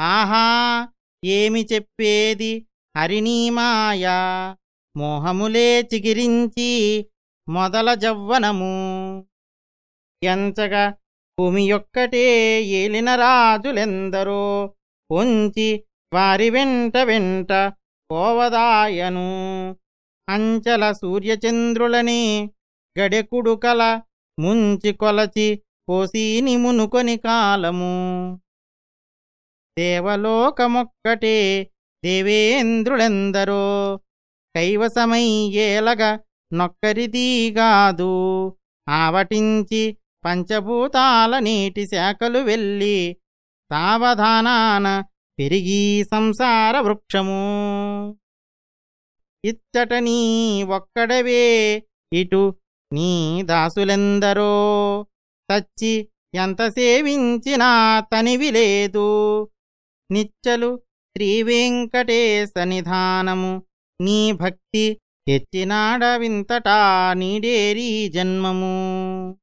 ఆహా ఏమి చెప్పేది? హరిణీమాయా మోహములే చిగిరించి మొదల జవ్వనము. ఎంచగా భూమి యొక్కటే ఏలిన రాజులెందరో పొంచి వారి వెంట వెంట పోవదాయను. అంచల సూర్యచంద్రులని గడెకుడుకల ముంచి కొలచి పోసీని మునుకొని కాలము. దేవలోకమొక్కటే దేవేంద్రులెందరో. కైవసమయ్యేలగ నొక్కరిదీగాదు ఆవటించి పంచభూతాల నీటి శాఖలు వెళ్ళి సావధానాన పెరిగి సంసార వృక్షము. ఇచ్చట నీ ఒక్కడవే ఇటు నీ దాసులెందరో. తచ్చి ఎంత సేవించినా తనివి లేదు. నిచ్చలు శ్రీవెంకటేశనిధానము నీ భక్తి తెచ్చినాడ వింతటా నీడేరీ జన్మము.